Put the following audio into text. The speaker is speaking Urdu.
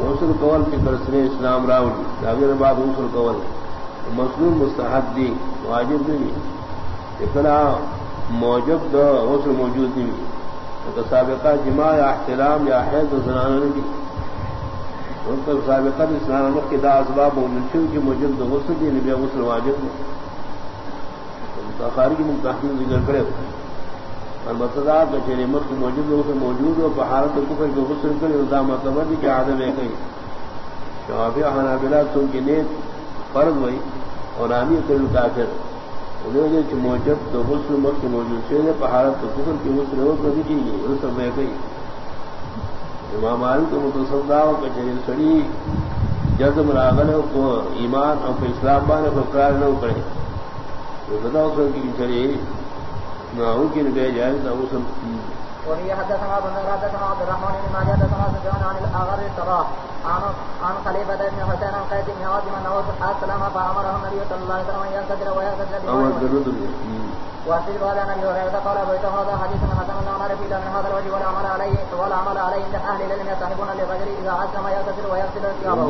غسل قول کی کرسنے اسلام راؤ اگر بعد غسل قول مصنوع مستحب دی، واجب نہیں اتنا موجب دو غسل موجود نہیں تو سابقہ جماع یا احترام یا حید زنانہ نہیں ان کو سابقہ بھی اسلام کی دا اسباب و منشو کی موجب دو غسل دی، نبی غسل واجب نہیں خارجی متحد ذکر کرے۔ اور البتہ کچہری مت موجود ہو موجود ہو بہارت کفر کے غسل کرے دا مطلب ہے کہ آدم ہے کہیں۔ شوافی حنابلہ سن کی نیت فرض ہوئی اور آنی کر کافر انہوں نے موجود تو غسل مت موجود سے بہارت کفر کی غسل ہو کبھی چاہیے رسم ہے کہیں۔ امام علی کو متصدا ہو کچہری سڑی جزم راغل کو ایمان اور اسلام بانے کو قرار نہ کرے۔ بتاؤ کر کی کی نبی جائز او سم وهي حدثنا ابن حدثنا عبد الرحمن بن ماجه حدثنا سفيان عن الاغر الصراح عن عن خليفه بن حسين عن قيس بن عاصم انه السلام فامره النبي صلى الله عليه وسلم ان ينتظر ويغتسل وفي الباب عن ابي هريره قال بيت هذا حديث حسن لا نعرف الا من هذا الوجه ولا عمل عليه ولا عمل عليه عند اهل العلم يصحبون للرجل اذا عزم يغتسل ويغسل ثيابه.